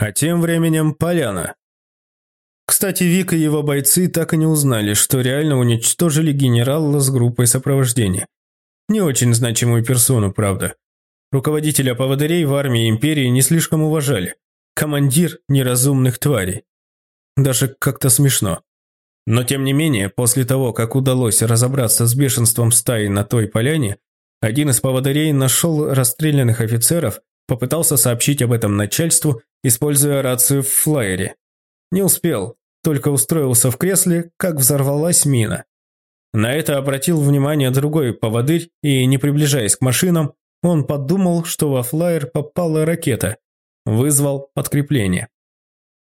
А тем временем поляна. Кстати, Вик и его бойцы так и не узнали, что реально уничтожили генерала с группой сопровождения. Не очень значимую персону, правда. Руководителя поводырей в армии империи не слишком уважали. Командир неразумных тварей. Даже как-то смешно. Но тем не менее, после того, как удалось разобраться с бешенством стаи на той поляне, один из поводырей нашел расстрелянных офицеров, попытался сообщить об этом начальству, используя рацию в флайере. Не успел, только устроился в кресле, как взорвалась мина. На это обратил внимание другой поводырь, и, не приближаясь к машинам, он подумал, что во флайер попала ракета. Вызвал подкрепление.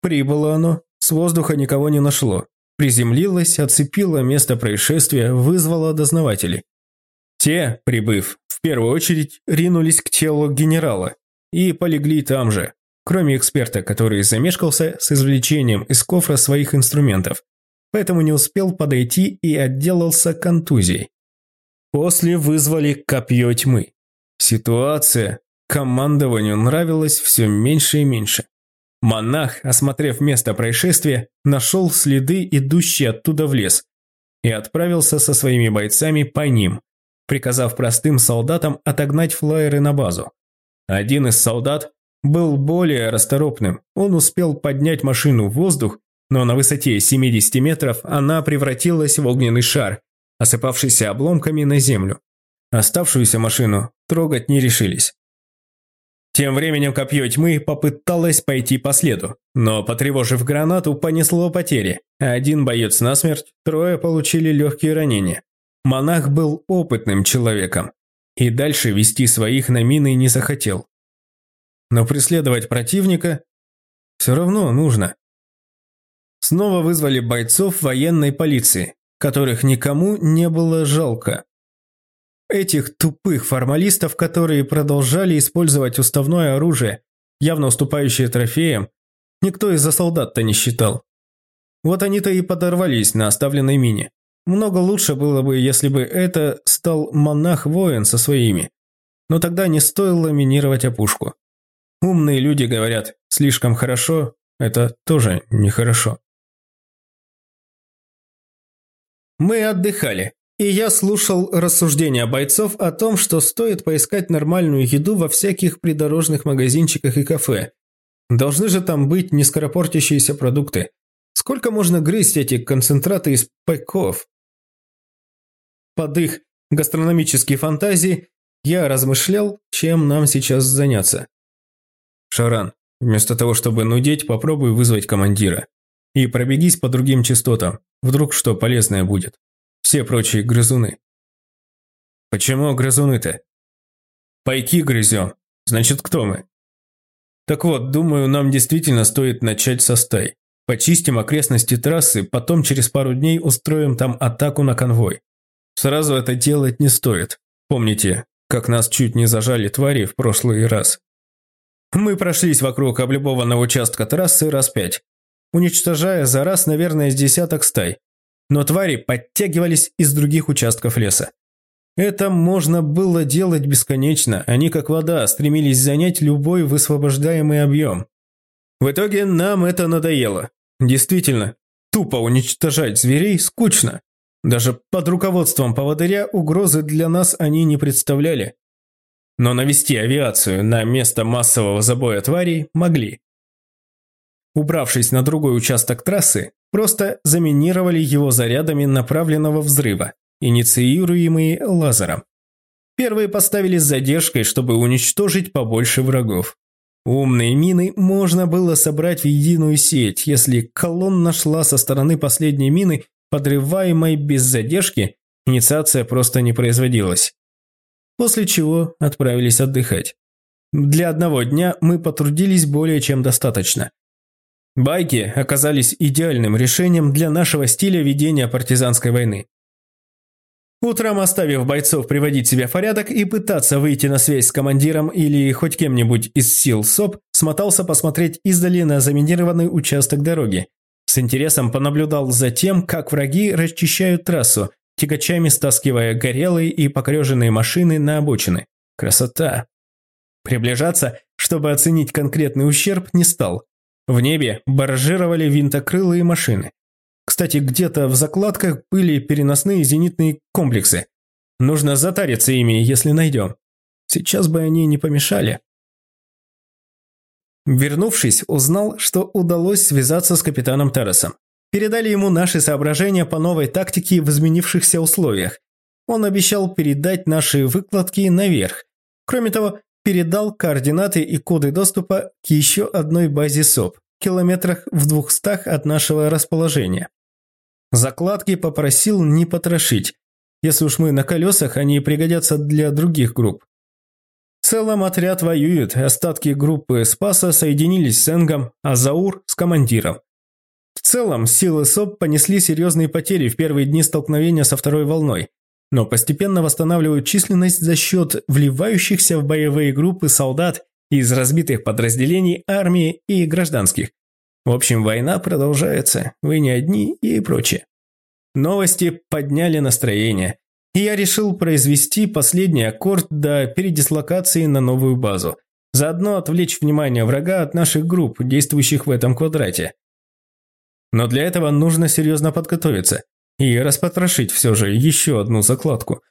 Прибыло оно, с воздуха никого не нашло. Приземлилось, оцепило место происшествия, вызвало дознавателей. Те, прибыв, в первую очередь ринулись к телу генерала и полегли там же, кроме эксперта, который замешкался с извлечением из кофра своих инструментов, поэтому не успел подойти и отделался контузией. После вызвали копье тьмы. Ситуация командованию нравилась все меньше и меньше. Монах, осмотрев место происшествия, нашел следы, идущие оттуда в лес, и отправился со своими бойцами по ним, приказав простым солдатам отогнать флайеры на базу. Один из солдат был более расторопным. Он успел поднять машину в воздух, но на высоте 70 метров она превратилась в огненный шар, осыпавшийся обломками на землю. Оставшуюся машину трогать не решились. Тем временем копье тьмы попыталось пойти по следу, но, потревожив гранату, понесло потери. Один боец насмерть, трое получили легкие ранения. Монах был опытным человеком и дальше вести своих на мины не захотел. Но преследовать противника все равно нужно. Снова вызвали бойцов военной полиции, которых никому не было жалко. Этих тупых формалистов, которые продолжали использовать уставное оружие, явно уступающее трофеям, никто из-за солдат-то не считал. Вот они-то и подорвались на оставленной мине. Много лучше было бы, если бы это стал монах-воин со своими. Но тогда не стоило минировать опушку. Умные люди говорят, слишком хорошо – это тоже нехорошо. Мы отдыхали. И я слушал рассуждения бойцов о том, что стоит поискать нормальную еду во всяких придорожных магазинчиках и кафе. Должны же там быть нескоропортящиеся продукты. Сколько можно грызть эти концентраты из пайков? Под их гастрономические фантазии я размышлял, чем нам сейчас заняться. Шаран, вместо того, чтобы нудеть, попробуй вызвать командира. И пробегись по другим частотам, вдруг что полезное будет все прочие грызуны. Почему грызуны-то? Пайки грызем. Значит, кто мы? Так вот, думаю, нам действительно стоит начать со стай. Почистим окрестности трассы, потом через пару дней устроим там атаку на конвой. Сразу это делать не стоит. Помните, как нас чуть не зажали твари в прошлый раз? Мы прошлись вокруг облюбованного участка трассы раз пять, уничтожая за раз, наверное, с десяток стай но твари подтягивались из других участков леса. Это можно было делать бесконечно, они как вода стремились занять любой высвобождаемый объем. В итоге нам это надоело. Действительно, тупо уничтожать зверей скучно. Даже под руководством поводыря угрозы для нас они не представляли. Но навести авиацию на место массового забоя тварей могли. Убравшись на другой участок трассы, просто заминировали его зарядами направленного взрыва, инициируемые лазером. Первые поставили с задержкой, чтобы уничтожить побольше врагов. Умные мины можно было собрать в единую сеть, если колонна шла со стороны последней мины, подрываемой без задержки, инициация просто не производилась. После чего отправились отдыхать. Для одного дня мы потрудились более чем достаточно. Байки оказались идеальным решением для нашего стиля ведения партизанской войны. Утром, оставив бойцов приводить себя в порядок и пытаться выйти на связь с командиром или хоть кем-нибудь из сил СОП, смотался посмотреть издали на заминированный участок дороги. С интересом понаблюдал за тем, как враги расчищают трассу, тягачами стаскивая горелые и покореженные машины на обочины. Красота! Приближаться, чтобы оценить конкретный ущерб, не стал. В небе баражировали винтокрылые машины. Кстати, где-то в закладках были переносные зенитные комплексы. Нужно затариться ими, если найдем. Сейчас бы они не помешали. Вернувшись, узнал, что удалось связаться с капитаном Террасом. Передали ему наши соображения по новой тактике в изменившихся условиях. Он обещал передать наши выкладки наверх. Кроме того, передал координаты и коды доступа к еще одной базе СОП, километрах в двухстах от нашего расположения. Закладки попросил не потрошить. Если уж мы на колесах, они пригодятся для других групп. Целом отряд воюет, остатки группы Спаса соединились с Энгом, а Заур – с командиром. В целом, силы СОП понесли серьезные потери в первые дни столкновения со второй волной, но постепенно восстанавливают численность за счет вливающихся в боевые группы солдат из разбитых подразделений армии и гражданских. В общем, война продолжается, вы не одни и прочее. Новости подняли настроение и я решил произвести последний аккорд до передислокации на новую базу. Заодно отвлечь внимание врага от наших групп, действующих в этом квадрате. Но для этого нужно серьезно подготовиться и распотрошить все же еще одну закладку.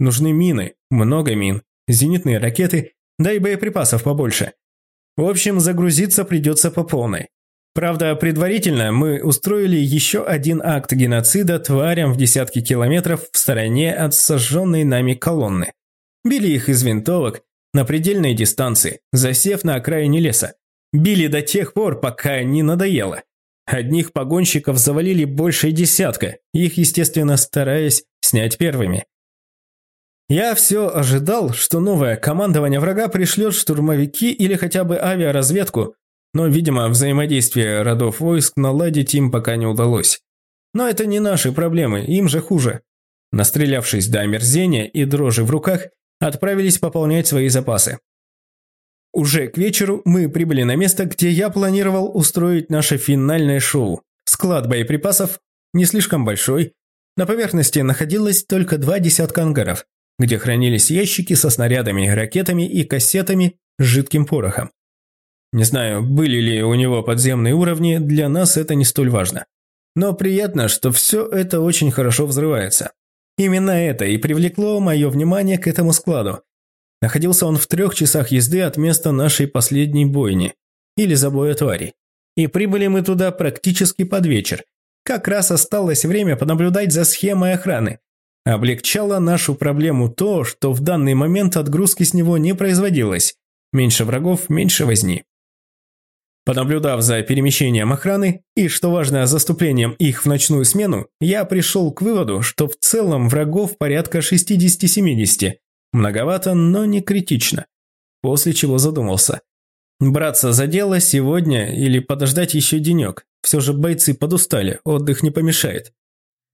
Нужны мины, много мин, зенитные ракеты, да и боеприпасов побольше. В общем, загрузиться придется по полной. Правда, предварительно мы устроили еще один акт геноцида тварям в десятки километров в стороне от сожженной нами колонны. Били их из винтовок на предельной дистанции, засев на окраине леса. Били до тех пор, пока не надоело. Одних погонщиков завалили больше десятка, их, естественно, стараясь снять первыми. Я все ожидал, что новое командование врага пришлет штурмовики или хотя бы авиаразведку, но, видимо, взаимодействие родов войск наладить им пока не удалось. Но это не наши проблемы, им же хуже. Настрелявшись до омерзения и дрожи в руках, отправились пополнять свои запасы. Уже к вечеру мы прибыли на место, где я планировал устроить наше финальное шоу. Склад боеприпасов не слишком большой. На поверхности находилось только два десятка ангаров, где хранились ящики со снарядами, ракетами и кассетами с жидким порохом. Не знаю, были ли у него подземные уровни, для нас это не столь важно. Но приятно, что все это очень хорошо взрывается. Именно это и привлекло мое внимание к этому складу. Находился он в трех часах езды от места нашей последней бойни, или забоя тварей. И прибыли мы туда практически под вечер. Как раз осталось время понаблюдать за схемой охраны. Облегчало нашу проблему то, что в данный момент отгрузки с него не производилось. Меньше врагов, меньше возни. Понаблюдав за перемещением охраны и, что важно, заступлением их в ночную смену, я пришел к выводу, что в целом врагов порядка 60-70. Многовато, но не критично. После чего задумался. Браться за дело сегодня или подождать еще денек. Все же бойцы подустали, отдых не помешает.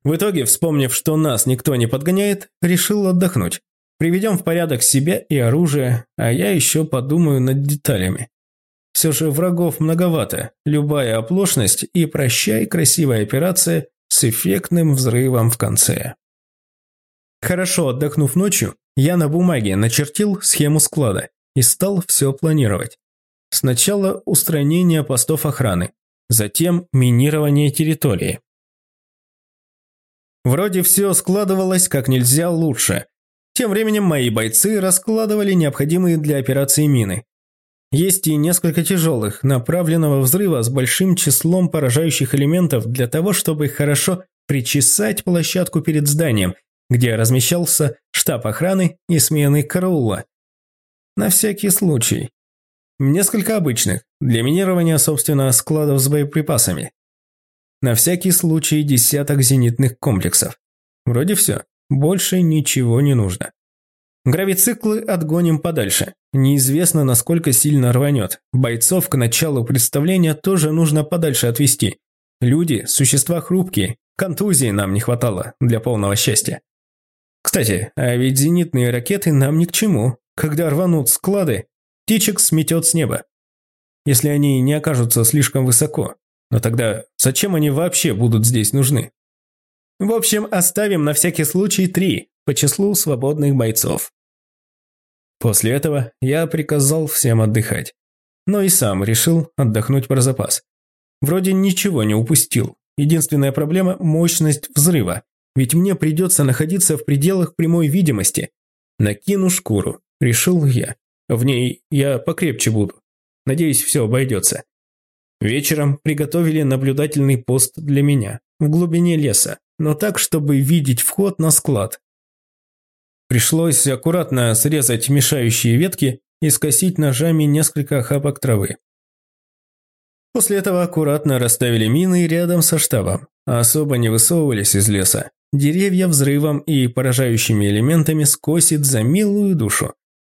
В итоге, вспомнив, что нас никто не подгоняет, решил отдохнуть. Приведем в порядок себя и оружие, а я еще подумаю над деталями. Все же врагов многовато, любая оплошность и прощай красивая операция с эффектным взрывом в конце. Хорошо отдохнув ночью, я на бумаге начертил схему склада и стал все планировать. Сначала устранение постов охраны, затем минирование территории. Вроде все складывалось как нельзя лучше. Тем временем мои бойцы раскладывали необходимые для операции мины, есть и несколько тяжелых, направленного взрыва с большим числом поражающих элементов для того, чтобы хорошо причесать площадку перед зданием, где размещался штаб охраны и смены караула. На всякий случай. Несколько обычных, для минирования, собственно, складов с боеприпасами. На всякий случай десяток зенитных комплексов. Вроде все, больше ничего не нужно. Гравициклы отгоним подальше. Неизвестно, насколько сильно рванет. Бойцов к началу представления тоже нужно подальше отвести. Люди – существа хрупкие. Контузии нам не хватало для полного счастья. Кстати, а ведь зенитные ракеты нам ни к чему. Когда рванут склады, птичек сметет с неба. Если они не окажутся слишком высоко. Но тогда зачем они вообще будут здесь нужны? В общем, оставим на всякий случай три по числу свободных бойцов. После этого я приказал всем отдыхать. Но и сам решил отдохнуть про запас. Вроде ничего не упустил. Единственная проблема – мощность взрыва. Ведь мне придется находиться в пределах прямой видимости. Накину шкуру, решил я. В ней я покрепче буду. Надеюсь, все обойдется. Вечером приготовили наблюдательный пост для меня в глубине леса, но так, чтобы видеть вход на склад. Пришлось аккуратно срезать мешающие ветки и скосить ножами несколько охапок травы. После этого аккуратно расставили мины рядом со штабом, а особо не высовывались из леса. Деревья взрывом и поражающими элементами скосит за милую душу,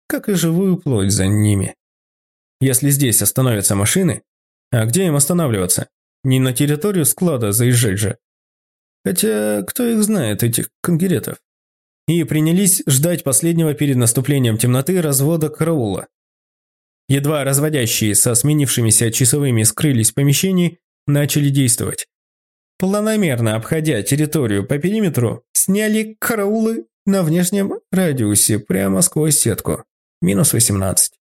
как и живую плоть за ними. Если здесь остановятся машины, а где им останавливаться? Не на территорию склада заезжать же. Хотя, кто их знает, этих конгеретов? И принялись ждать последнего перед наступлением темноты развода караула. Едва разводящие со сменившимися часовыми скрылись в помещении, начали действовать. Планомерно обходя территорию по периметру, сняли караулы на внешнем радиусе прямо сквозь сетку. Минус 18.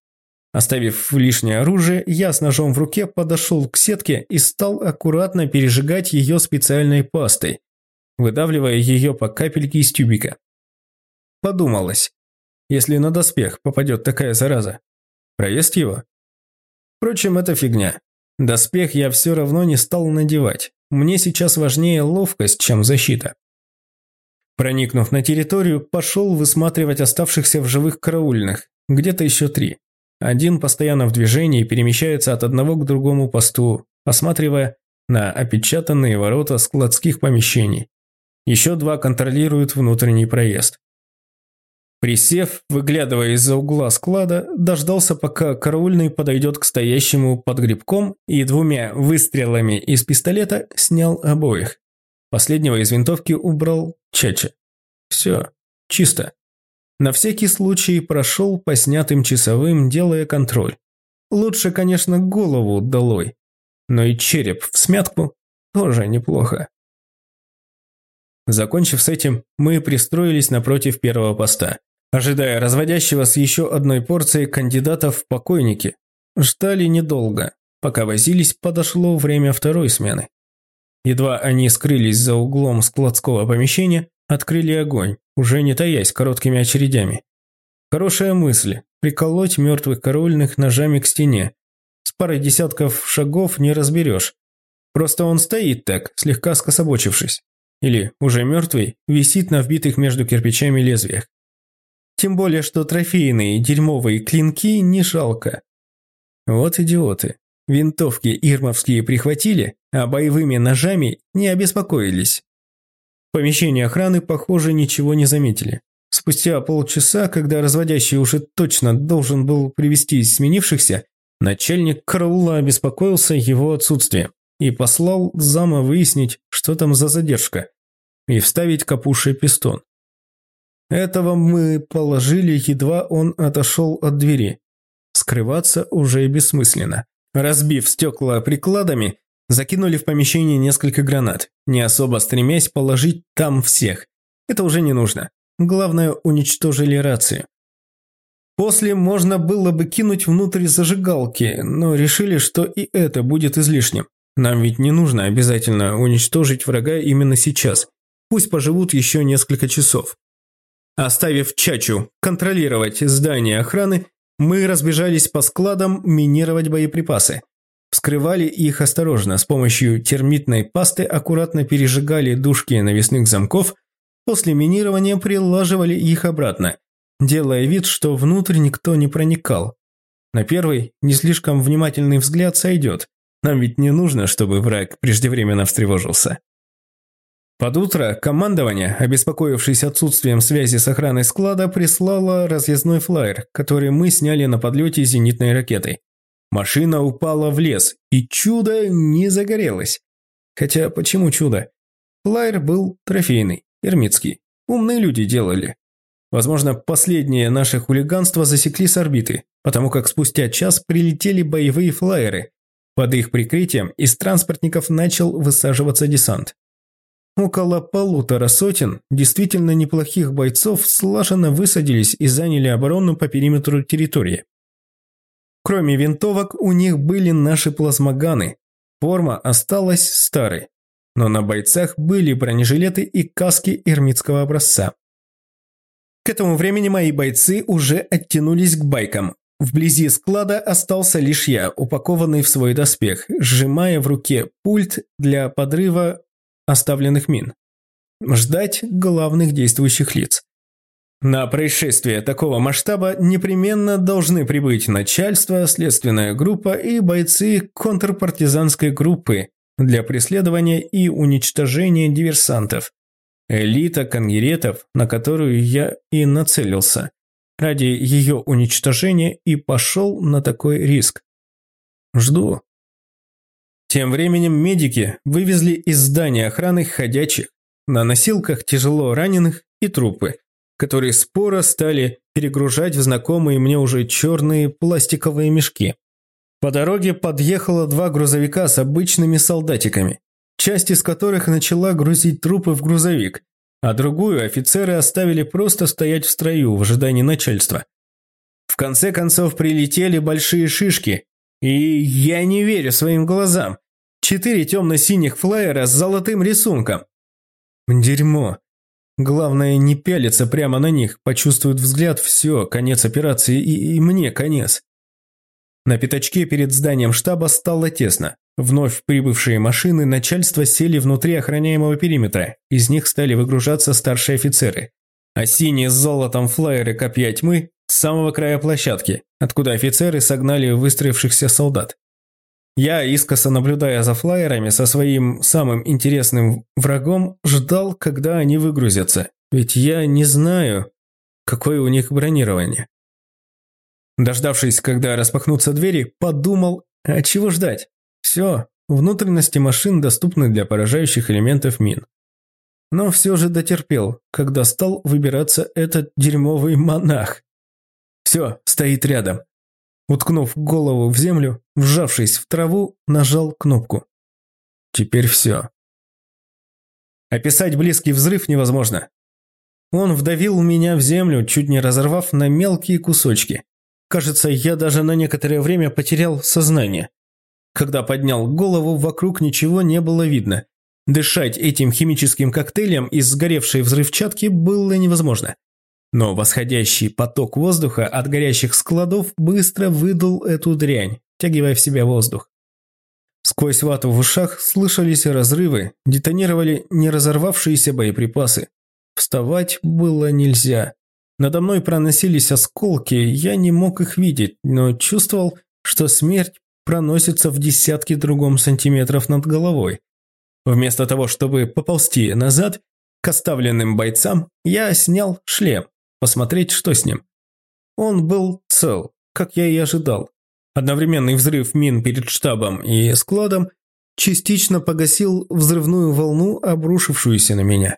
Оставив лишнее оружие, я с ножом в руке подошел к сетке и стал аккуратно пережигать ее специальной пастой, выдавливая ее по капельке из тюбика. Подумалось, если на доспех попадет такая зараза, проесть его? Впрочем, это фигня. Доспех я все равно не стал надевать. Мне сейчас важнее ловкость, чем защита. Проникнув на территорию, пошел высматривать оставшихся в живых караульных, где-то еще три. Один постоянно в движении перемещается от одного к другому посту, осматривая на опечатанные ворота складских помещений. Еще два контролируют внутренний проезд. Присев, выглядывая из-за угла склада, дождался, пока караульный подойдет к стоящему под грибком и двумя выстрелами из пистолета снял обоих. Последнего из винтовки убрал Чача. Все, чисто. На всякий случай прошел по снятым часовым, делая контроль. Лучше, конечно, голову долой, но и череп в смятку тоже неплохо. Закончив с этим, мы пристроились напротив первого поста, ожидая разводящего с еще одной порцией кандидатов в покойники. Ждали недолго. Пока возились, подошло время второй смены. Едва они скрылись за углом складского помещения, открыли огонь, уже не таясь короткими очередями. Хорошая мысль – приколоть мертвых корольных ножами к стене. С парой десятков шагов не разберешь. Просто он стоит так, слегка скособочившись. Или, уже мертвый, висит на вбитых между кирпичами лезвиях. Тем более, что трофейные дерьмовые клинки не жалко. Вот идиоты. Винтовки ирмовские прихватили, а боевыми ножами не обеспокоились. В помещении охраны, похоже, ничего не заметили. Спустя полчаса, когда разводящий уже точно должен был привести сменившихся, начальник караула обеспокоился его отсутствием и послал зама выяснить, что там за задержка, и вставить капуши пистон. Этого мы положили, едва он отошел от двери. Скрываться уже бессмысленно. Разбив стекла прикладами, Закинули в помещение несколько гранат, не особо стремясь положить там всех. Это уже не нужно. Главное, уничтожили рацию. После можно было бы кинуть внутрь зажигалки, но решили, что и это будет излишним. Нам ведь не нужно обязательно уничтожить врага именно сейчас. Пусть поживут еще несколько часов. Оставив Чачу контролировать здание охраны, мы разбежались по складам минировать боеприпасы. Вскрывали их осторожно, с помощью термитной пасты аккуратно пережигали дужки навесных замков, после минирования прилаживали их обратно, делая вид, что внутрь никто не проникал. На первый, не слишком внимательный взгляд сойдет. Нам ведь не нужно, чтобы враг преждевременно встревожился. Под утро командование, обеспокоившись отсутствием связи с охраной склада, прислало разъездной флайер, который мы сняли на подлете зенитной ракетой. Машина упала в лес, и чудо не загорелось. Хотя почему чудо? Флайер был трофейный, эрмитский. Умные люди делали. Возможно, последнее наше хулиганство засекли с орбиты, потому как спустя час прилетели боевые флайеры. Под их прикрытием из транспортников начал высаживаться десант. Около полутора сотен действительно неплохих бойцов слаженно высадились и заняли оборону по периметру территории. Кроме винтовок, у них были наши плазмоганы. Форма осталась старой, но на бойцах были бронежилеты и каски эрмитского образца. К этому времени мои бойцы уже оттянулись к байкам. Вблизи склада остался лишь я, упакованный в свой доспех, сжимая в руке пульт для подрыва оставленных мин. Ждать главных действующих лиц. На происшествие такого масштаба непременно должны прибыть начальство, следственная группа и бойцы контрпартизанской группы для преследования и уничтожения диверсантов. Элита конгеретов, на которую я и нацелился, ради ее уничтожения и пошел на такой риск. Жду. Тем временем медики вывезли из здания охраны ходячих, на носилках тяжело раненых и трупы, которые споро стали перегружать в знакомые мне уже черные пластиковые мешки. По дороге подъехало два грузовика с обычными солдатиками, часть из которых начала грузить трупы в грузовик, а другую офицеры оставили просто стоять в строю в ожидании начальства. В конце концов прилетели большие шишки, и я не верю своим глазам. Четыре темно-синих флайера с золотым рисунком. Дерьмо. Главное не пялиться прямо на них, почувствует взгляд, все, конец операции и, и мне конец. На пятачке перед зданием штаба стало тесно. Вновь прибывшие машины начальства сели внутри охраняемого периметра, из них стали выгружаться старшие офицеры. А синие с золотом флайеры копья тьмы с самого края площадки, откуда офицеры согнали выстроившихся солдат. Я, искоса наблюдая за флайерами со своим самым интересным врагом, ждал, когда они выгрузятся, ведь я не знаю, какое у них бронирование. Дождавшись, когда распахнутся двери, подумал, а чего ждать? Все, внутренности машин доступны для поражающих элементов мин. Но все же дотерпел, когда стал выбираться этот дерьмовый монах. Все, стоит рядом. Уткнув голову в землю, вжавшись в траву, нажал кнопку. Теперь все. Описать близкий взрыв невозможно. Он вдавил меня в землю, чуть не разорвав на мелкие кусочки. Кажется, я даже на некоторое время потерял сознание. Когда поднял голову, вокруг ничего не было видно. Дышать этим химическим коктейлем из сгоревшей взрывчатки было невозможно. Но восходящий поток воздуха от горящих складов быстро выдал эту дрянь, тягивая в себя воздух. Сквозь вату в ушах слышались разрывы, детонировали не разорвавшиеся боеприпасы. Вставать было нельзя. Надо мной проносились осколки, я не мог их видеть, но чувствовал, что смерть проносится в десятки другом сантиметров над головой. Вместо того, чтобы поползти назад, к оставленным бойцам, я снял шлем посмотреть, что с ним. Он был цел, как я и ожидал. Одновременный взрыв мин перед штабом и складом частично погасил взрывную волну, обрушившуюся на меня.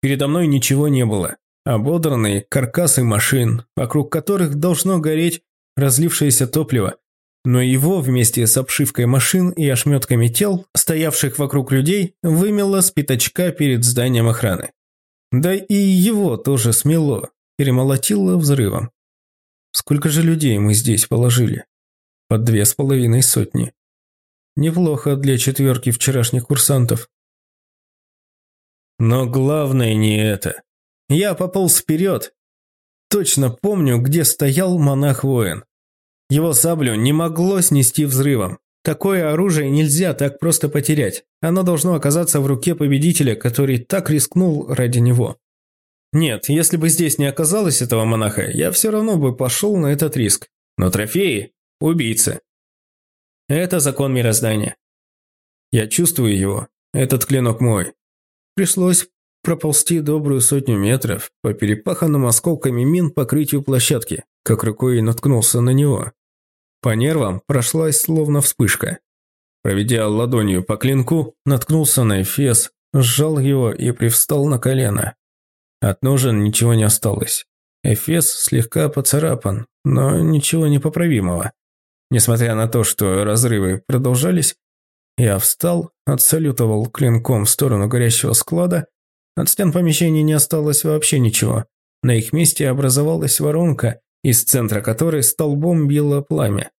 Передо мной ничего не было. Ободранные каркасы машин, вокруг которых должно гореть разлившееся топливо, но его вместе с обшивкой машин и ошметками тел, стоявших вокруг людей, вымело с пятачка перед зданием охраны. Да и его тоже смело, перемолотило взрывом. Сколько же людей мы здесь положили? Под две с половиной сотни. Неплохо для четверки вчерашних курсантов. Но главное не это. Я пополз вперед. Точно помню, где стоял монах-воин. Его саблю не могло снести взрывом. Такое оружие нельзя так просто потерять. Оно должно оказаться в руке победителя, который так рискнул ради него. Нет, если бы здесь не оказалось этого монаха, я все равно бы пошел на этот риск. Но трофеи – убийцы. Это закон мироздания. Я чувствую его. Этот клинок мой. Пришлось проползти добрую сотню метров по перепаханным осколками мин покрытию площадки, как рукой наткнулся на него. По нервам прошлась словно вспышка. Проведя ладонью по клинку, наткнулся на эфес, сжал его и привстал на колено. От ножен ничего не осталось. Эфес слегка поцарапан, но ничего непоправимого. Несмотря на то, что разрывы продолжались, я встал, отсалютовал клинком в сторону горящего склада. От стен помещения не осталось вообще ничего. На их месте образовалась воронка, из центра которой столбом било пламя.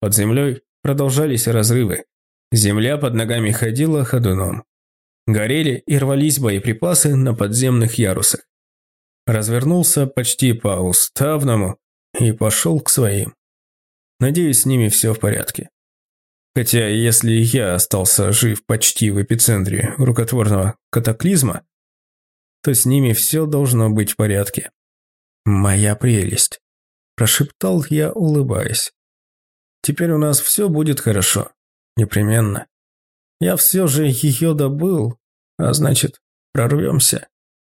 Под землей продолжались разрывы. Земля под ногами ходила ходуном. Горели и рвались боеприпасы на подземных ярусах. Развернулся почти по уставному и пошел к своим. Надеюсь, с ними все в порядке. Хотя, если я остался жив почти в эпицентре рукотворного катаклизма, то с ними все должно быть в порядке. «Моя прелесть», – прошептал я, улыбаясь. «Теперь у нас все будет хорошо. Непременно. Я все же ее добыл, а значит, прорвемся».